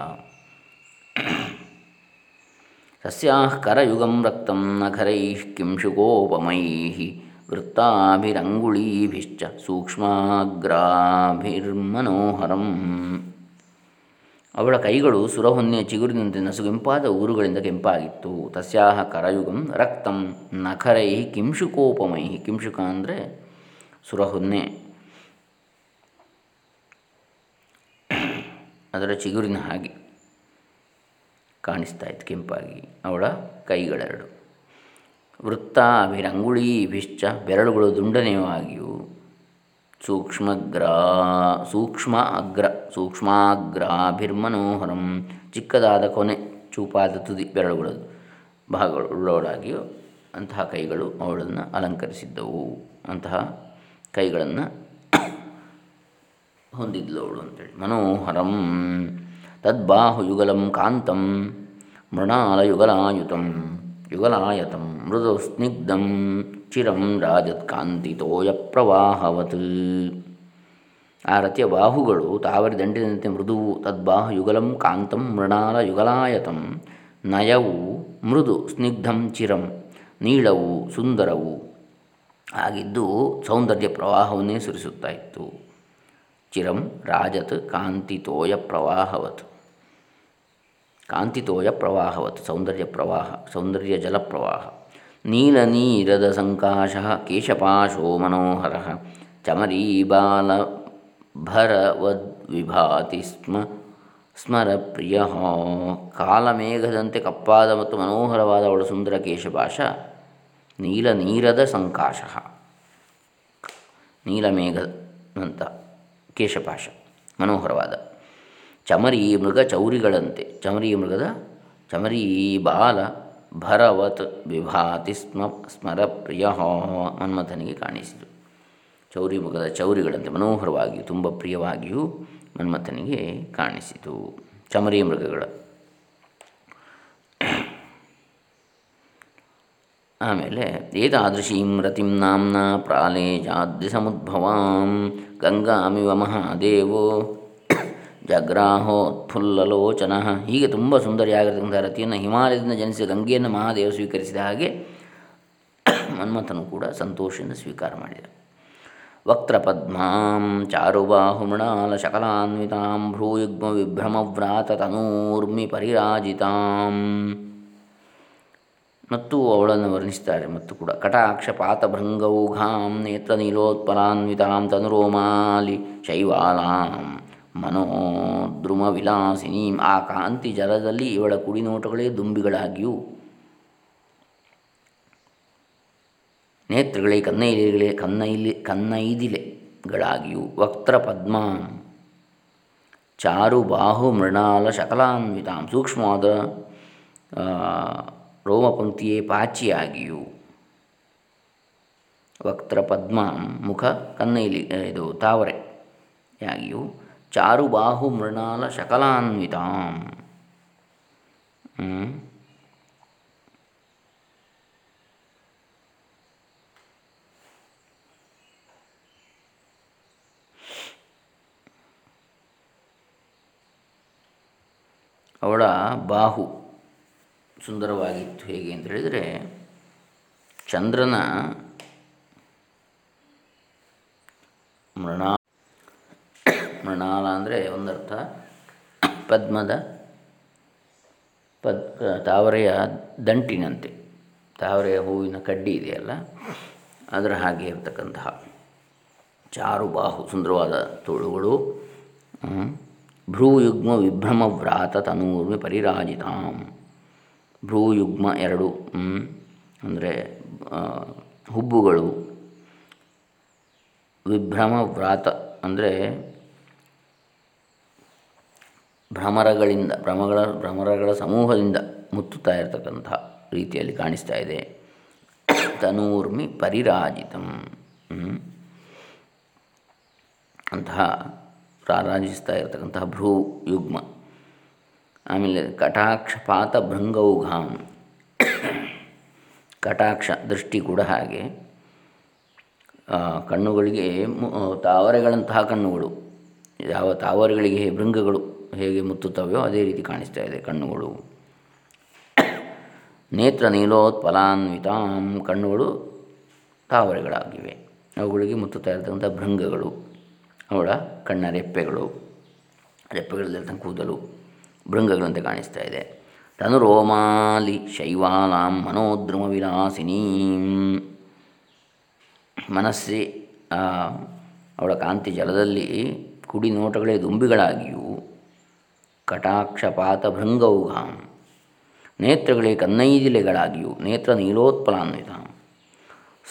ತಸ್ಯಾಃ ಕರಯುಗಂ ರಕ್ತಂ ಕಿಂ ಕಿಂಶುಕೋಪಮೈ ವೃತ್ತಾಭಿರಂಗುಳೀಭಿಶ್ಚ ಸೂಕ್ಷ್ಮಾಗ್ರಾಭಿರ್ಮನೋಹರಂ. ಅವಳ ಕೈಗಳು ಸುರಹೊನ್ನೆಯ ಚಿಗುರಿನಂತೆ ನಸುಗೆಂಪಾದ ಊರುಗಳಿಂದ ಕೆಂಪಾಗಿತ್ತು. ತಸ್ಯಾಹ ಕರಯುಗಂ ರಕ್ತಂ ನಖರೈ ಕಿಂಶುಕೋಪಮೈ. ಕಿಂಶುಕ ಅಂದರೆ ಸುರಹೊನ್ನೆ. ಅದರ ಚಿಗುರಿನ ಹಾಗೆ ಕಾಣಿಸ್ತಾ ಇತ್ತು, ಕೆಂಪಾಗಿ. ಅವಳ ಕೈಗಳೆರಡು. ವೃತ್ತ ಅಭಿರಂಗುಳೀಭಿಶ್ಚ ಬೆರಳುಗಳು ದುಂಡನೆಯವಾಗಿಯೂ ಸೂಕ್ಷ್ಮಗ್ರಾ, ಸೂಕ್ಷ್ಮ ಅಗ್ರ, ಸೂಕ್ಷ್ಮಾಗ್ರಾಭಿರ್ಮನೋಹರಂ, ಚಿಕ್ಕದಾದ ಕೊನೆ ಚೂಪಾದ ತುದಿ ಬೆರಳುಗಳು ಭಾಗಗಳು ಉಳ್ಳವಳಾಗಿಯೂ ಅಂತಹ ಕೈಗಳು ಅವಳನ್ನು ಅಲಂಕರಿಸಿದ್ದವು. ಅಂತಹ ಕೈಗಳನ್ನು ಹೊಂದಿದ್ಲು ಅವಳು ಅಂತೇಳಿ. ಮನೋಹರಂ, ತದ್ಬಾಹುಯುಗಲಂ ಕಾಂತಂ, ಮೃಣಾಲಯುಗಲಾಯುತಂ. ಯುಗಲಾಯತಂ ಮೃದು ಸ್ನಿಗ್ಧಂ ಚಿರಂ ರಾಜತ್ಕಾಂತಿತೋಯ ಪ್ರವಾಹವತ್ ಆ ರತಿಯ ಬಾಹುಗಳು ತಾವರಿ ದಂಡಿನಂತೆ ಮೃದುವು, ತದ್ಬಾಹು ಯುಗಲಂ ಕಾಂತಂ ಮೃಣಾಲ ಯುಗಲಾಯತಂ, ನಯವು ಮೃದು ಸ್ನಿಗ್ಧಂ ಚಿರಂ, ನೀಳವು ಸುಂದರವು ಆಗಿದ್ದು ಸೌಂದರ್ಯ ಪ್ರವಾಹವನ್ನೇ ಸುರಿಸುತ್ತಾ ಇತ್ತು. ಚಿರಂ ರಾಜತ್ ಕಾಂತಿತೋಯ ಪ್ರವಾಹವತ್. ಕಾಂತಿತೋಯ ಪ್ರವಾಹವತ್ ಸೌಂದರ್ಯ ಪ್ರವಾಹ, ಸೌಂದರ್ಯ ಜಲ ಪ್ರವಾಹ. ನೀಲನೀರದ ಸಂಕಾಶ ಕೇಶಪಾಶೋ ಮನೋಹರ ಚಮರೀಬಾಲ ಭರವದ್ವಿಭಾತಿ ಸ್ಮ, ಸ್ಮರ ಪ್ರಿಯ ಕಾಲಮೇಘದಂತೆ ಕಪ್ಪಾದ ಮತ್ತು ಮನೋಹರವಾದ ಅವಳ ಸುಂದರ ಕೇಶಪಾಶ, ನೀಲ ನೀರದ ಸಂಕಾಶ. ನೀಲಮೇಘ ಅಂತ ಕೇಶಪಾಶ, ಮನೋಹರವಾದ. ಚಮರಿ ಮೃಗ ಚೌರಿಗಳಂತೆ. ಚಮರಿ ಮೃಗದ ಚಮರಿ ಬಾಲ ಭರವತ್ ವಿಭಾತಿ ಸ್ಮ ಸ್ಮರ ಪ್ರಿಯ ಮನ್ಮಥನಿಗೆ ಕಾಣಿಸಿತು. ಚೌರಿ ಮೃಗದ ಚೌರಿಗಳಂತೆ ಮನೋಹರವಾಗಿಯೂ ತುಂಬ ಪ್ರಿಯವಾಗಿಯೂ ಮನ್ಮಥನಿಗೆ ಕಾಣಿಸಿತು. ಚಮರಿ ಮೃಗಗಳ ಆಮೇಲೆ ಏತಾದೃಶೀಂ ರತಿಂ ನಾಂನ ಪ್ರಾಲೇಜಾದ್ಯ ಸಮುದ್ಭವಾಂ ಗಂಗಾಮಿವ ಮಹಾದೇವೋ ಜಗ್ರಾಹೋತ್ಫುಲ್ಲಲೋಚನ. ಹೀಗೆ ತುಂಬ ಸುಂದರಿಯಾಗಿರತಕ್ಕಂಥ ರತಿಯನ್ನು ಹಿಮಾಲಯದಿಂದ ಜನಿಸಿ ಗಂಗೆಯನ್ನು ಮಹಾದೇವ ಸ್ವೀಕರಿಸಿದ ಹಾಗೆ ಮನ್ಮಥನು ಕೂಡ ಸಂತೋಷದಿಂದ ಸ್ವೀಕಾರ ಮಾಡಿದ. ವಕ್ತ್ರಪದ್ಮಾಂ, ಚಾರುಬಾಹುಮೃಣಾಲ, ಶಕಲಾನ್ವಿತಾಂ, ಭ್ರೂಯುಗ್ಮ ವಿಭ್ರಮವ್ರಾತ ತನೂರ್ಮಿ ಪರಿರಾಜಿತಾಂ. ಮತ್ತು ಅವಳನ್ನು ವರ್ಣಿಸ್ತಾರೆ ಮತ್ತು ಕೂಡ ಕಟಾಕ್ಷ ಪಾತಭೃಂಗೌಘಾಂ ನೇತ್ರ ನೀಲೋತ್ಪಲಾನ್ವಿತಾಂ ತನುರೋಮಾಲಿ, ಶೈವಾಲಾಂ. ಮನೋದ್ರುಮ ವಿಲಾಸಿನಿ ಆ ಕಾಂತಿ ಜಲದಲ್ಲಿ ಇವಳ ಕುಡಿನೋಟಗಳೇ ದುಂಬಿಗಳಾಗಿಯೂ. ನೇತ್ರಗಳೇ ಕನ್ನೈಲಿಗಳೇ ಕನ್ನೈಲಿ, ಕನ್ನೈದಿಲೆಗಳಾಗಿಯೂ. ವಕ್ತ್ರ ಪದ್ಮ, ಚಾರು ಬಾಹು ಮೃಣಾಲ ಶಕಲಾನ್ವಿತಾಂ ಸೂಕ್ಷ್ಮವಾದ ರೋಮಪಂಕ್ತಿಯೇ ಪಾಚಿಯಾಗಿಯೂ. ವಕ್ತ್ರ ಪದ್ಮ ಮುಖ ಕನ್ನೈಲಿ, ಇದು ತಾವರೆಯಾಗಿಯೂ. ಚಾರುಬಾಹು ಮೃಣಾಲ ಶಕಲಾನ್ವಿತಾಂ ಅವಳ ಬಾಹು ಸುಂದರವಾಗಿತ್ತು ಹೇಗೆ ಅಂತ ಹೇಳಿದರೆ ಚಂದ್ರನ ಮೃಣಾ ಮೃಣಾಲ ಅಂದರೆ ಒಂದರ್ಥ. ಪದ್ಮದ ಪದ್ ತಾವರೆಯ ದಂಟಿನಂತೆ. ತಾವರೆಯ ಹೂವಿನ ಕಡ್ಡಿ ಇದೆಯಲ್ಲ, ಅದರ ಹಾಗೆ ಇರತಕ್ಕಂತಹ ಚಾರುಬಾಹು, ಸುಂದರವಾದ ತೋಳುಗಳು. ಭ್ರೂಯುಗ್ಮ ವಿಭ್ರಮ ವ್ರಾತ ತನೂರ್ಮಿ ಪರಿರಾಜಿತಾಂ. ಭ್ರೂಯುಗ್ಮ ಎರಡು ಅಂದರೆ ಹುಬ್ಬುಗಳು. ವಿಭ್ರಮ ವ್ರಾತ ಅಂದರೆ ಭ್ರಮರಗಳಿಂದ, ಭ್ರಮಗಳ, ಭ್ರಮರಗಳ ಸಮೂಹದಿಂದ ಮುತ್ತುತ್ತಾ ಇರತಕ್ಕಂಥ ರೀತಿಯಲ್ಲಿ ಕಾಣಿಸ್ತಾ ಇದೆ. ತನೂರ್ಮಿ ಪರಿರಾಜಿತಂ. ಅಂತಹ ರಾರಾಜಿಸ್ತಾ ಇರತಕ್ಕಂತಹ ಭ್ರೂ ಯುಗ್ಮ. ಆಮೇಲೆ ಕಟಾಕ್ಷಪಾತ ಭೃಂಗೌಘಾಂ ಕಟಾಕ್ಷ ದೃಷ್ಟಿ ಕೂಡ ಹಾಗೆ. ಕಣ್ಣುಗಳಿಗೆ ತಾವರೆಗಳಂತಹ ಕಣ್ಣುಗಳು. ಯಾವ ತಾವರೆಗಳಿಗೆ ಭೃಂಗಗಳು. ಹೇಗೆ ಮುತ್ತುತ್ತವೆಯೋ ಅದೇ ರೀತಿ ಕಾಣಿಸ್ತಾ ಇದೆ ಕಣ್ಣುಗಳು. ನೇತ್ರ ನೀಲೋತ್ಪಲಾನ್ವಿತಾಂ ಕಣ್ಣುಗಳು ತಾವರೆಗಳಾಗಿವೆ. ಅವುಗಳಿಗೆ ಮುತ್ತುತ್ತಾ ಇರತಕ್ಕಂಥ ಭೃಂಗಗಳು, ಅವಳ ಕಣ್ಣ ರೆಪ್ಪೆಗಳು, ರೆಪ್ಪೆಗಳಲ್ಲಿರ್ತಕ್ಕಂಥ ಕೂದಲು ಭೃಂಗಗಳಂತೆ ಕಾಣಿಸ್ತಾ ಇದೆ. ತನು ರೋಮಾಲಿ ಶೈವಾಲಾಂ ಮನೋದ್ರಮ ವಿಲಾಸಿನೀ ಮನಸ್ಸೇ ಅವಳ ಕಾಂತಿ ಜಲದಲ್ಲಿ ಕುಡಿ ನೋಟಗಳೇ ದುಂಬಿಗಳಾಗಿಯೂ ಕಟಾಕ್ಷಪಾತ ಭೃಂಗೌಘಾಂ ನೇತ್ರಗಳೇ ಕನ್ನೈದಿಲೆಗಳಾಗಿಯೂ ನೇತ್ರ ನೀಲೋತ್ಪಲಾನ್ವಿತ.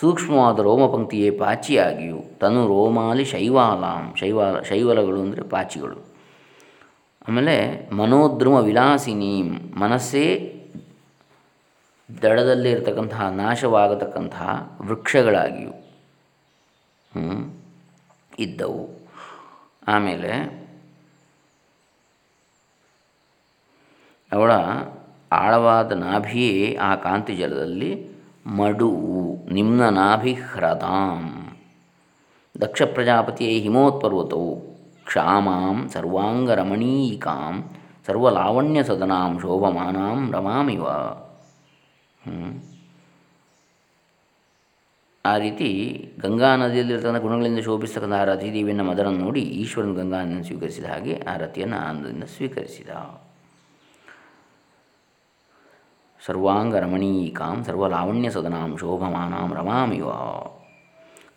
ಸೂಕ್ಷ್ಮವಾದ ರೋಮಪಂಕ್ತಿಯೇ ಪಾಚಿಯಾಗಿಯೂ ತನು ರೋಮಾಲಿ ಶೈವಾಲಾಂ ಶೈವಾಲ ಶೈವಲಗಳು ಅಂದರೆ ಪಾಚಿಗಳು. ಆಮೇಲೆ ಮನೋದ್ರಮ ವಿಲಾಸಿನಿ ಮನಸ್ಸೇ ದಡದಲ್ಲಿ ಇರತಕ್ಕಂತಹ ನಾಶವಾಗತಕ್ಕಂತಹ ವೃಕ್ಷಗಳಾಗಿಯೂ ಇದ್ದವು. ಆಮೇಲೆ ಅವಳ ಆಳವಾದ ನಾಭಿಯೇ ಆ ಕಾಂತಿ ಜಲದಲ್ಲಿ ಮಡು ನಿಮ್ನ ನಾಭಿ ಹ್ರದಾಂ. ದಕ್ಷ ಪ್ರಜಾಪತಿಯೇ ಹಿಮೋತ್ಪರ್ವತವು ಕ್ಷಾಮಾಂ ಸರ್ವಾಂಗರಮಣೀಕಾಂ ಸರ್ವಲಾವಣ್ಯ ಸದನಾಂ ಶೋಭಮಾನಾಂ ರಮಾಮಿವ ಆ ರೀತಿ ಗಂಗಾ ನದಿಯಲ್ಲಿರ್ತಕ್ಕಂಥ ಗುಣಗಳಿಂದ ಶೋಭಿಸ್ತಕ್ಕಂಥ ಆ ರತಿದೇವಿಯನ್ನು ಮದರನ್ನು ನೋಡಿ ಈಶ್ವರನ ಗಂಗಾ ಸ್ವೀಕರಿಸಿದ ಹಾಗೆ ಆ ರತಿಯನ್ನು ಆನಂದದಿಂದ ಸ್ವೀಕರಿಸಿದ. ಸರ್ವಾಂಗ ರಮಣೀಕಾಂ ಸರ್ವಲಾವಣ್ಯ ಸದನಾಂ ಶೋಭಮಾನಾಂ ರಮಾಮಿವ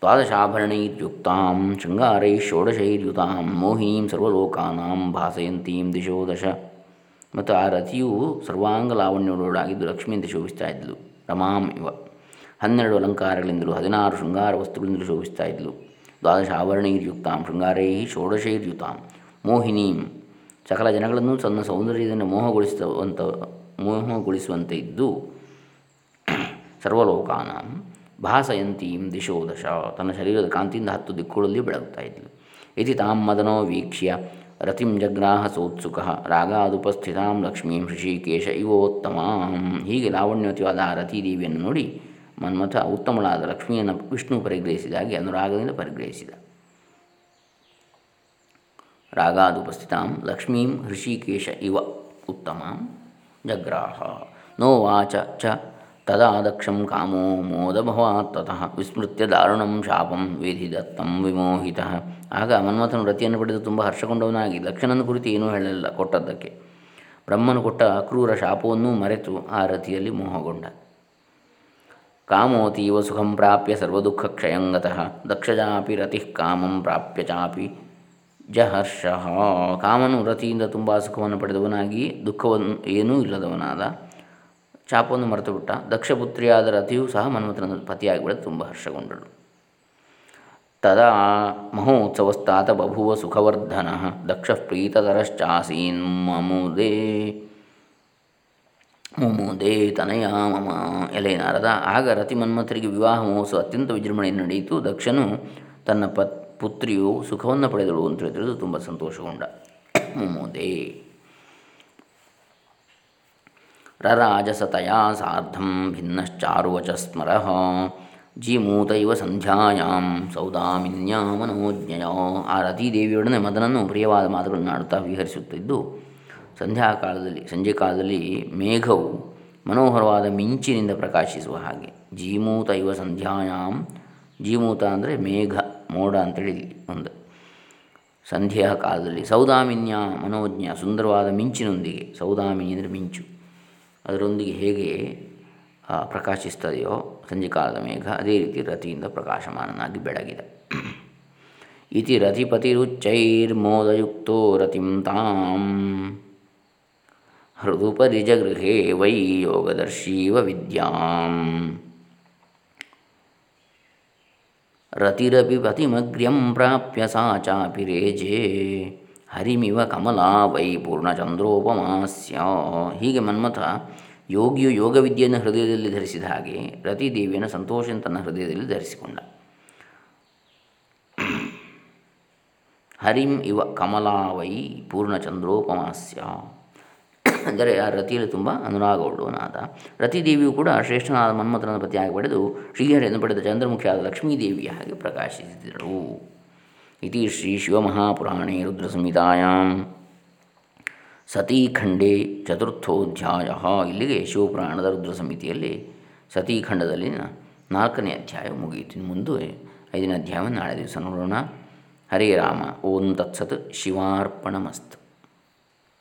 ದ್ವಾದಶಾಭರಣೈರ್ಯುಕ್ತಾಂ ಶೃಂಗಾರೈ ಷೋಡಶೈರ್ಯುತಾಂ ಮೋಹಿನೀಂ ಸರ್ವಲೋಕಾನಾಂ ಭಾಸಯಂತೀಂ ದಿಶೋ ದಶ ಮತ್ತು ಆ ರತಿಯು ಸರ್ವಾಂಗ ಲಾವಣ್ಯಗಳಾಗಿದ್ದು ಲಕ್ಷ್ಮಿಯಿಂದ ಶೋಭಿಸ್ತಾ ಇದ್ಲು ರಮಾಂ ಇವ ಹನ್ನೆರಡು ಅಲಂಕಾರಗಳಿಂದಲೂ ಹದಿನಾರು ಶೃಂಗಾರ ವಸ್ತುಗಳಿಂದಲೂ ಶೋಭಿಸ್ತಾ ಇದ್ಲು ದ್ವಾದಶ ಆಭರಣೈರ್ಯುಕ್ತಾಂ ಶೃಂಗಾರೈ ಷೋಡಶೈರ್ಯುತಾಂ ಮೋಹಿನೀಂ ಸಕಲ ಜನಗಳನ್ನು ತನ್ನ ಸೌಂದರ್ಯದಿಂದ ಮೋಹಗೊಳಿಸುವಂಥ ಮೋಹಗೊಳಿಸುವಂತೆ ಇದ್ದು ಸರ್ವಲೋಕಾನ ಭಾಸಯಂತೀಂ ದಿಶೋ ದಶ. ತನ್ನ ಶರೀರದ ಕಾಂತಿಯಿಂದ ಹತ್ತು ದಿಕ್ಕುಗಳಲ್ಲಿ ಬೆಳಗುತ್ತಾ ಇದ್ಲು. ಇತಿ ತಾಂ ಮದನೋ ವೀಕ್ಷ್ಯ ರತಿಂ ಜಗ್ರಾಹ ಸೋತ್ಸುಕ ರಾಗಾದುಪಸ್ಥಿತಾಂ ಲಕ್ಷ್ಮೀಂ ಹೃಷಿಕೇಶ ಇವೋತ್ತಮಾಂ. ಹೀಗೆ ಲಾವಣ್ಯವತಿವಾದ ಆ ರತಿದೇವಿಯನ್ನು ನೋಡಿ ಮನ್ಮಥ ಉತ್ತಮಳಾದ ಲಕ್ಷ್ಮಿಯನ್ನು ವಿಷ್ಣು ಪರಿಗ್ರಹಿಸಿದಾಗಿ ಅನುರಾಗದಿಂದ ಪರಿಗ್ರಹಿಸಿದ. ರಾಗಾದುಪಸ್ಥಿತಾಂ ಲಕ್ಷ್ಮೀಂ ಹೃಷಿಕೇಶ ಇವ ಉತ್ತಮ. ಜಗ್ರಾಹ ನೋವಾಚ ಚ ತದಾ ದಕ್ಷಂ ಕಾಮೋ ಮೋದಭವಾತ್ತ ತತಃ ವಿಸ್ಮೃತ್ಯ ದಾರುಣಂ ಶಾಪಂ ದತ್ತಂ ವಿಮೋಹಿತ ಆಗ ಮನ್ಮಥನು ರತಿಯನ್ನು ಪಡೆದು ತುಂಬ ಹರ್ಷಗೊಂಡವನಾಗಿ ದಕ್ಷನನ್ನು ಕುರಿತು ಏನೂ ಹೇಳಲಿಲ್ಲ, ಕೊಟ್ಟದ್ದಕ್ಕೆ. ಬ್ರಹ್ಮನು ಕೊಟ್ಟ ಅಕ್ರೂರ ಶಾಪವನ್ನೂ ಮರೆತು ಆ ರತಿಯಲ್ಲಿ ಮೋಹಗೊಂಡ. ಕಾಮೋತೀವ ಸುಖಂ ಪ್ರಾಪ್ಯ ಸರ್ವದುಃಖ ಕ್ಷಯಂಗತಃ ದಕ್ಷಜಾಪಿ ರತಿ ಕಾಮಂ ಪ್ರಾಪ್ಯ ಚಾಪಿ ಜಹರ್ಷ. ಕಾಮನು ರತಿಯಿಂದ ತುಂಬ ಸುಖವನ್ನು ಪಡೆದವನಾಗಿ ದುಃಖವನ್ನು ಏನೂ ಇಲ್ಲದವನಾದ ಚಾಪವನ್ನು ಮರೆತು ಬಿಟ್ಟ ದಕ್ಷಪುತ್ರಿಯಾದ ರತಿಯು ಸಹ ಮನ್ಮಥನ ಪತಿಯಾಗಿಬಿಡದು ತುಂಬ ಹರ್ಷಗೊಂಡಳು. ತದಾ ಮಹೋತ್ಸವಸ್ತಾತ ಬಭುವ ಸುಖವರ್ಧನ ದಕ್ಷ ಪ್ರೀತತರಶ್ಚಾಸೀನ್ ಮಮುದೇ, ಮುಮುದೇ ತನಯ ಮಮ ಎಲೆ ನಾರದ. ಆಗ ರತಿ ಮನ್ಮಥರಿಗೆ ವಿವಾಹ ಮಹೋತ್ಸವ ಅತ್ಯಂತ ವಿಜೃಂಭಣೆಯನ್ನು ನಡೆಯಿತು. ದಕ್ಷನು ತನ್ನ ಪತ್ ಪುತ್ರಿಯು ಸುಖವನ್ನು ಪಡೆದಳು ಅಂತ ತಿಳಿದು ತುಂಬ ಸಂತೋಷಗೊಂಡ ಮುಮುದೇ. ರರಾಜಸತಯಾ ಸಾರ್ಧಂ ಭಿನ್ನಶ್ಚಾರುವಚ ಸ್ಮರ ಜೀಮೂತ ಇವ ಸಂಧ್ಯಾಯಾಂ ಸೌದಾಮಿನ್ಯಾ ಮನೋಜ್ಞಯ. ಆ ರತಿದೇವಿಯೊಡನೆ ಮದನನ್ನು ಪ್ರಿಯವಾದ ಮಾತುಗಳನ್ನು ಆಡುತ್ತಾ ವಿಹರಿಸುತ್ತಿದ್ದು, ಸಂಧ್ಯಾಕಾಲದಲ್ಲಿ, ಸಂಜೆ ಕಾಲದಲ್ಲಿ ಮೇಘವು ಮನೋಹರವಾದ ಮಿಂಚಿನಿಂದ ಪ್ರಕಾಶಿಸುವ ಹಾಗೆ. ಜೀಮೂತ ಇವ ಸಂಧ್ಯಾಯಾಂ, ಜೀಮೂತ ಅಂದರೆ ಮೇಘ. ಮೋಡ ಅಂತೇಳಿ ಒಂದು ಸಂಧ್ಯಾ ಕಾಲದಲ್ಲಿ. ಸೌದಾಮಿನ್ಯ ಮನೋಜ್ಞ ಸುಂದರವಾದ ಮಿಂಚಿನೊಂದಿಗೆ ಸೌದಾಮಿನಿ ಅಂದರೆ ಮಿಂಚು, ಅದರೊಂದಿಗೆ ಹೇಗೆ ಪ್ರಕಾಶಿಸ್ತದೆಯೋ ಸಂಜೆ ಕಾಲದ ಮೇಘ ಅದೇ ರೀತಿ ರತಿಯಿಂದ ಪ್ರಕಾಶಮಾನನಾಗಿ ಬೆಳಗಿದ. ಇತಿ ರತಿಪತಿರುಚ್ಚೈರ್ಮೋದಯುಕ್ತೋ ರತಿಂ ತಾಂ. ಹೃದುಪರಿಜಗೃಹೇ ವೈ ಯೋಗದರ್ಶೀವ ವಿದ್ಯಾಂ. ರತಿರಪಿ ಪತಿಮಗ್ರ್ಯಂ ಪ್ರಾಪ್ಯ ಸಾ ಚಾಪಿ ರೇಜೆ ಹರಿಮಿವ ಕಮಲಾ ವೈ ಪೂರ್ಣಚಂದ್ರೋಪಮಾಸ್ಯ. ಹೀಗೆ ಮನ್ಮಥ ಯೋಗಿಯು ಯೋಗವಿದ್ಯೆಯನ್ನು ಹೃದಯದಲ್ಲಿ ಧರಿಸಿದ ಹಾಗೆ ರತಿದೇವಿಯನ್ನು ಸಂತೋಷನ ತನ್ನ ಹೃದಯದಲ್ಲಿ ಧರಿಸಿಕೊಂಡ. ಹರಿಂ ಇವ ಕಮಲಾವೈ ಪೂರ್ಣಚಂದ್ರೋಪಮಾಸ್ಯ. ಅಂದರೆ ಆ ರತಿಯಲ್ಲಿ ತುಂಬ ಅನುರಾಗವುಳ್ಳವನಾದ ರತಿದೇವಿಯು ಕೂಡ ಶ್ರೇಷ್ಠನಾದ ಮನ್ಮಥನ ಪತಿಯಾಗಿ ಪಡೆದು ಶ್ರೀಹರಿಯನ್ನು ಪಡೆದ ಚಂದ್ರಮುಖಿಯಾದ ಲಕ್ಷ್ಮೀದೇವಿಯ ಹಾಗೆ ಪ್ರಕಾಶಿಸಿದಳು ಇತಿ ಶ್ರೀ ಶಿವಮಹಾಪುರಾಣೇ ರುದ್ರಸಂಹಿತಾಯಾಂ. ಸತೀಖಂಡೇ ಚತುರ್ಥೋಧ್ಯಾಯ. ಇಲ್ಲಿಗೆ ಶಿವಪುರಾಣದ ರುದ್ರ ಸಮಿತಿಯಲ್ಲಿ ಸತೀಖಂಡದಲ್ಲಿನ ನಾಲ್ಕನೇ ಅಧ್ಯಾಯ ಮುಗಿಯಿತು. ಮುಂದೆ ಐದನೇ ಅಧ್ಯಾಯವನ್ನು ನಾಳೆ ದಿವಸ ನೋಡೋಣ. ಹರೇ ರಾಮ. ಓಂ ತತ್ಸತ್. ಶಿವಾರ್ಪಣಮಸ್ತು.